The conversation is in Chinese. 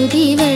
我的未来式。